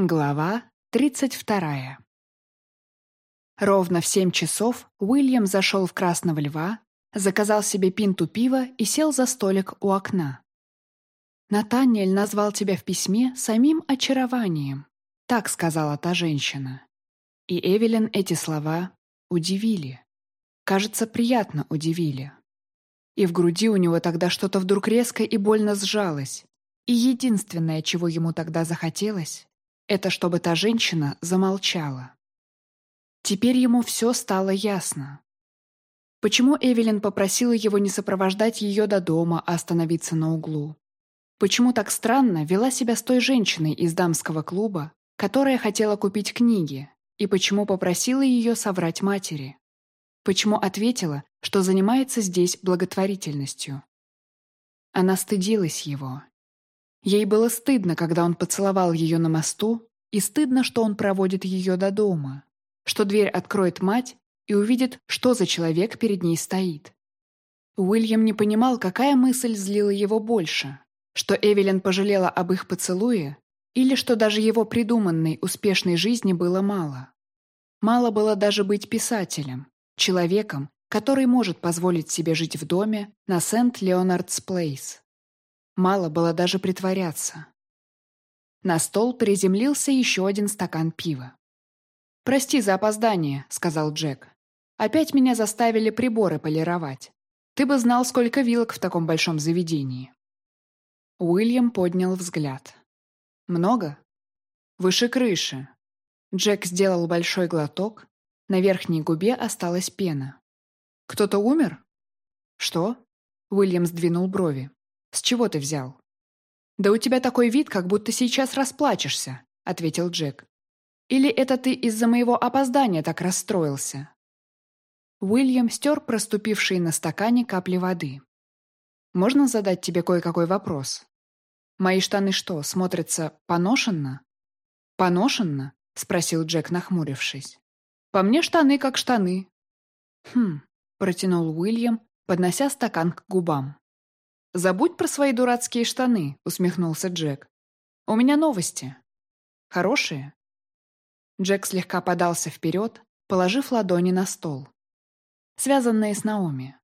Глава 32. Ровно в семь часов Уильям зашел в Красного Льва, заказал себе пинту пива и сел за столик у окна. «Натаниэль назвал тебя в письме самим очарованием», — так сказала та женщина. И Эвелин эти слова удивили. Кажется, приятно удивили. И в груди у него тогда что-то вдруг резко и больно сжалось. И единственное, чего ему тогда захотелось, это чтобы та женщина замолчала. Теперь ему все стало ясно. Почему Эвелин попросила его не сопровождать ее до дома, а остановиться на углу? Почему так странно вела себя с той женщиной из дамского клуба, которая хотела купить книги, и почему попросила ее соврать матери? Почему ответила, что занимается здесь благотворительностью? Она стыдилась его, Ей было стыдно, когда он поцеловал ее на мосту, и стыдно, что он проводит ее до дома, что дверь откроет мать и увидит, что за человек перед ней стоит. Уильям не понимал, какая мысль злила его больше, что Эвелин пожалела об их поцелуе или что даже его придуманной успешной жизни было мало. Мало было даже быть писателем, человеком, который может позволить себе жить в доме на Сент-Леонардс Плейс. Мало было даже притворяться. На стол приземлился еще один стакан пива. «Прости за опоздание», — сказал Джек. «Опять меня заставили приборы полировать. Ты бы знал, сколько вилок в таком большом заведении». Уильям поднял взгляд. «Много?» «Выше крыши». Джек сделал большой глоток. На верхней губе осталась пена. «Кто-то умер?» «Что?» Уильям сдвинул брови. «С чего ты взял?» «Да у тебя такой вид, как будто сейчас расплачешься», — ответил Джек. «Или это ты из-за моего опоздания так расстроился?» Уильям стер проступившие на стакане капли воды. «Можно задать тебе кое-какой вопрос? Мои штаны что, смотрятся поношенно?» «Поношенно?» — спросил Джек, нахмурившись. «По мне штаны как штаны». «Хм», — протянул Уильям, поднося стакан к губам. «Забудь про свои дурацкие штаны», — усмехнулся Джек. «У меня новости. Хорошие?» Джек слегка подался вперед, положив ладони на стол. Связанные с Наоми.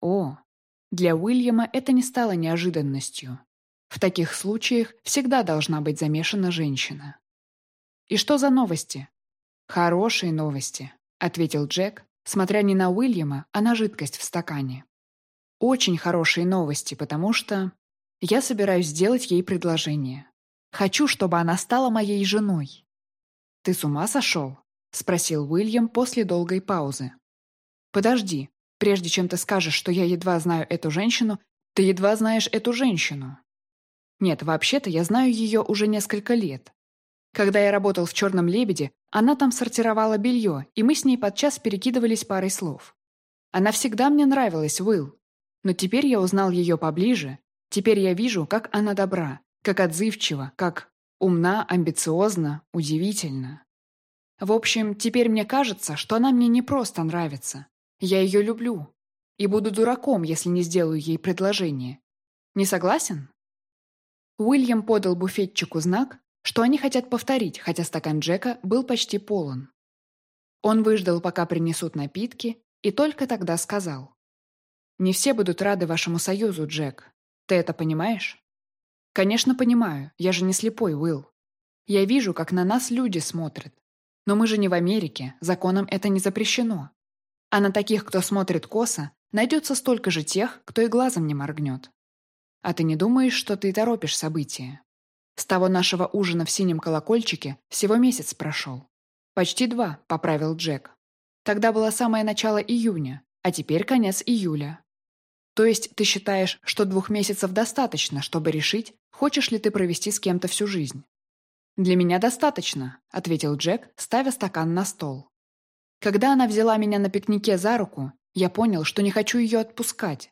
О, для Уильяма это не стало неожиданностью. В таких случаях всегда должна быть замешана женщина. «И что за новости?» «Хорошие новости», — ответил Джек, смотря не на Уильяма, а на жидкость в стакане очень хорошие новости, потому что я собираюсь сделать ей предложение. Хочу, чтобы она стала моей женой». «Ты с ума сошел?» — спросил Уильям после долгой паузы. «Подожди, прежде чем ты скажешь, что я едва знаю эту женщину, ты едва знаешь эту женщину». «Нет, вообще-то я знаю ее уже несколько лет. Когда я работал в «Черном лебеде», она там сортировала белье, и мы с ней подчас перекидывались парой слов. Она всегда мне нравилась, Уилл. Но теперь я узнал ее поближе. Теперь я вижу, как она добра, как отзывчива, как умна, амбициозна, удивительна. В общем, теперь мне кажется, что она мне не просто нравится. Я ее люблю. И буду дураком, если не сделаю ей предложение. Не согласен? Уильям подал буфетчику знак, что они хотят повторить, хотя стакан Джека был почти полон. Он выждал, пока принесут напитки, и только тогда сказал. Не все будут рады вашему союзу, Джек. Ты это понимаешь? Конечно, понимаю. Я же не слепой, Уилл. Я вижу, как на нас люди смотрят. Но мы же не в Америке, законом это не запрещено. А на таких, кто смотрит косо, найдется столько же тех, кто и глазом не моргнет. А ты не думаешь, что ты торопишь события? С того нашего ужина в синем колокольчике всего месяц прошел. Почти два, поправил Джек. Тогда было самое начало июня, а теперь конец июля. То есть ты считаешь, что двух месяцев достаточно, чтобы решить, хочешь ли ты провести с кем-то всю жизнь? «Для меня достаточно», — ответил Джек, ставя стакан на стол. Когда она взяла меня на пикнике за руку, я понял, что не хочу ее отпускать.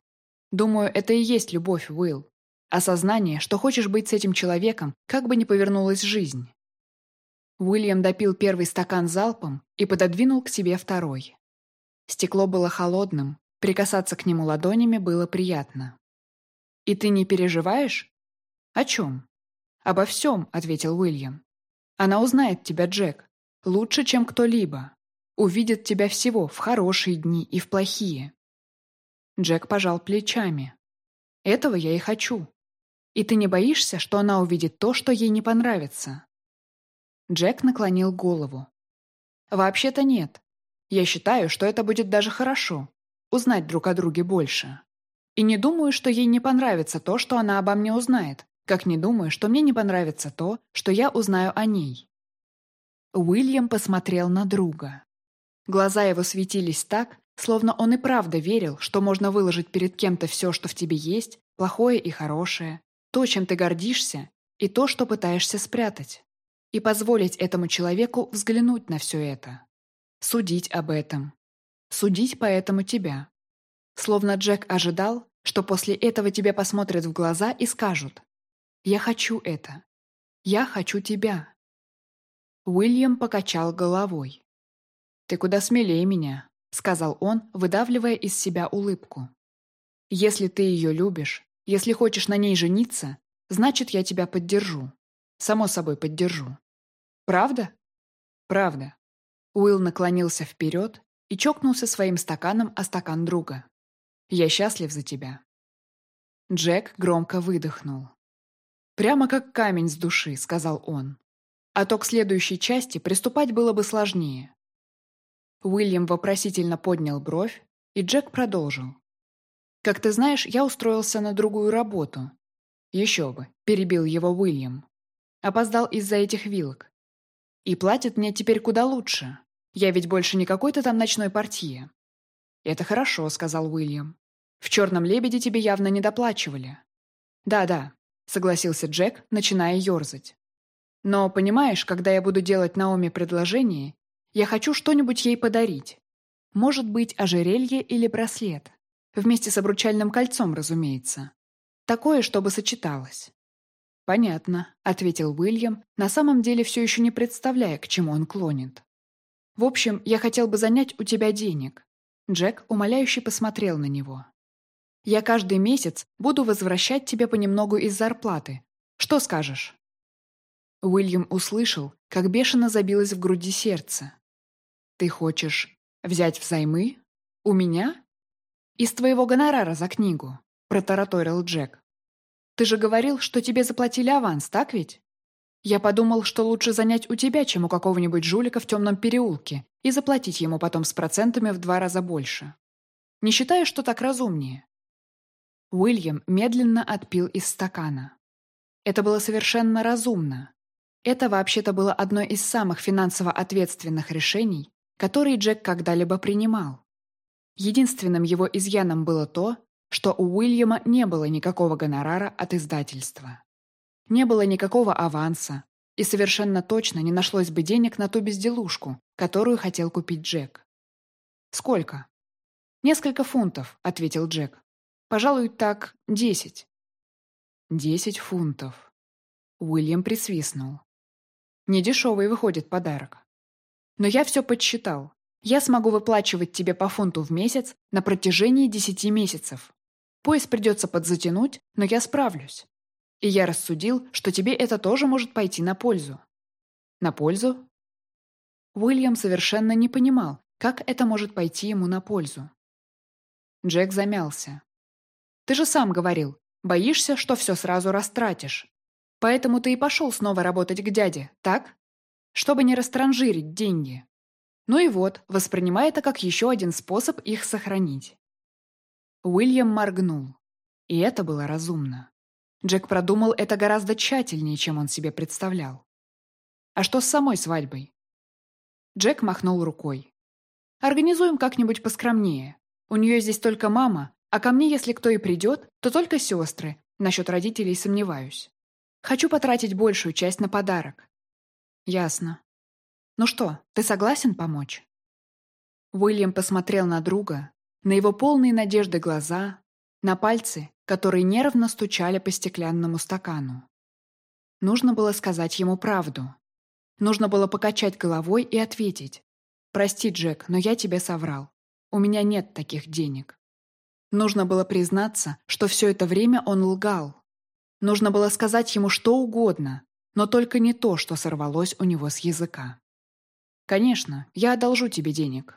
Думаю, это и есть любовь, Уилл. Осознание, что хочешь быть с этим человеком, как бы ни повернулась жизнь. Уильям допил первый стакан залпом и пододвинул к себе второй. Стекло было холодным, Прикасаться к нему ладонями было приятно. «И ты не переживаешь?» «О чем?» «Обо всем», — ответил Уильям. Она узнает тебя, Джек, лучше, чем кто-либо. Увидит тебя всего в хорошие дни и в плохие. Джек пожал плечами. Этого я и хочу. И ты не боишься, что она увидит то, что ей не понравится? Джек наклонил голову. Вообще-то нет. Я считаю, что это будет даже хорошо. Узнать друг о друге больше. И не думаю, что ей не понравится то, что она обо мне узнает, как не думаю, что мне не понравится то, что я узнаю о ней. Уильям посмотрел на друга. Глаза его светились так, словно он и правда верил, что можно выложить перед кем-то все, что в тебе есть, плохое и хорошее, то, чем ты гордишься, и то, что пытаешься спрятать. И позволить этому человеку взглянуть на все это. Судить об этом. Судить поэтому тебя. Словно Джек ожидал, что после этого тебе посмотрят в глаза и скажут «Я хочу это. Я хочу тебя». Уильям покачал головой. «Ты куда смелее меня», — сказал он, выдавливая из себя улыбку. «Если ты ее любишь, если хочешь на ней жениться, значит, я тебя поддержу. Само собой поддержу. Правда? Правда. Уилл наклонился вперед и чокнулся своим стаканом о стакан друга. Я счастлив за тебя. Джек громко выдохнул. «Прямо как камень с души», — сказал он. «А то к следующей части приступать было бы сложнее». Уильям вопросительно поднял бровь, и Джек продолжил. «Как ты знаешь, я устроился на другую работу». «Еще бы», — перебил его Уильям. «Опоздал из-за этих вилок. И платят мне теперь куда лучше. Я ведь больше не какой-то там ночной портье». «Это хорошо», — сказал Уильям. «В «Черном лебеде» тебе явно не доплачивали». «Да-да», — согласился Джек, начиная ерзать. «Но, понимаешь, когда я буду делать Наоми предложение, я хочу что-нибудь ей подарить. Может быть, ожерелье или браслет. Вместе с обручальным кольцом, разумеется. Такое, чтобы сочеталось. «Понятно», — ответил Уильям, на самом деле все еще не представляя, к чему он клонит. «В общем, я хотел бы занять у тебя денег». Джек умоляюще посмотрел на него. «Я каждый месяц буду возвращать тебе понемногу из зарплаты. Что скажешь?» Уильям услышал, как бешено забилось в груди сердце. «Ты хочешь взять взаймы? У меня?» «Из твоего гонорара за книгу», — протараторил Джек. «Ты же говорил, что тебе заплатили аванс, так ведь?» «Я подумал, что лучше занять у тебя, чем у какого-нибудь жулика в темном переулке, и заплатить ему потом с процентами в два раза больше. Не считаю, что так разумнее». Уильям медленно отпил из стакана. Это было совершенно разумно. Это вообще-то было одно из самых финансово ответственных решений, которые Джек когда-либо принимал. Единственным его изъяном было то, что у Уильяма не было никакого гонорара от издательства. Не было никакого аванса, и совершенно точно не нашлось бы денег на ту безделушку, которую хотел купить Джек. «Сколько?» «Несколько фунтов», — ответил Джек. «Пожалуй, так, десять». «Десять фунтов». Уильям присвистнул. «Недешевый выходит подарок». «Но я все подсчитал. Я смогу выплачивать тебе по фунту в месяц на протяжении десяти месяцев. Пояс придется подзатянуть, но я справлюсь. И я рассудил, что тебе это тоже может пойти на пользу. На пользу? Уильям совершенно не понимал, как это может пойти ему на пользу. Джек замялся. «Ты же сам говорил, боишься, что все сразу растратишь. Поэтому ты и пошел снова работать к дяде, так? Чтобы не растранжирить деньги». Ну и вот, воспринимай это как еще один способ их сохранить. Уильям моргнул. И это было разумно. Джек продумал это гораздо тщательнее, чем он себе представлял. А что с самой свадьбой? Джек махнул рукой. Организуем как-нибудь поскромнее. У нее здесь только мама, а ко мне, если кто и придет, то только сестры. Насчет родителей сомневаюсь. Хочу потратить большую часть на подарок. Ясно. «Ну что, ты согласен помочь?» Уильям посмотрел на друга, на его полные надежды глаза, на пальцы, которые нервно стучали по стеклянному стакану. Нужно было сказать ему правду. Нужно было покачать головой и ответить. «Прости, Джек, но я тебе соврал. У меня нет таких денег». Нужно было признаться, что все это время он лгал. Нужно было сказать ему что угодно, но только не то, что сорвалось у него с языка. «Конечно, я одолжу тебе денег».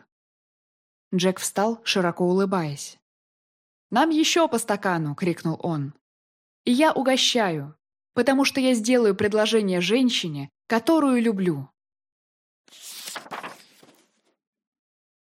Джек встал, широко улыбаясь. «Нам еще по стакану!» — крикнул он. «И я угощаю, потому что я сделаю предложение женщине, которую люблю.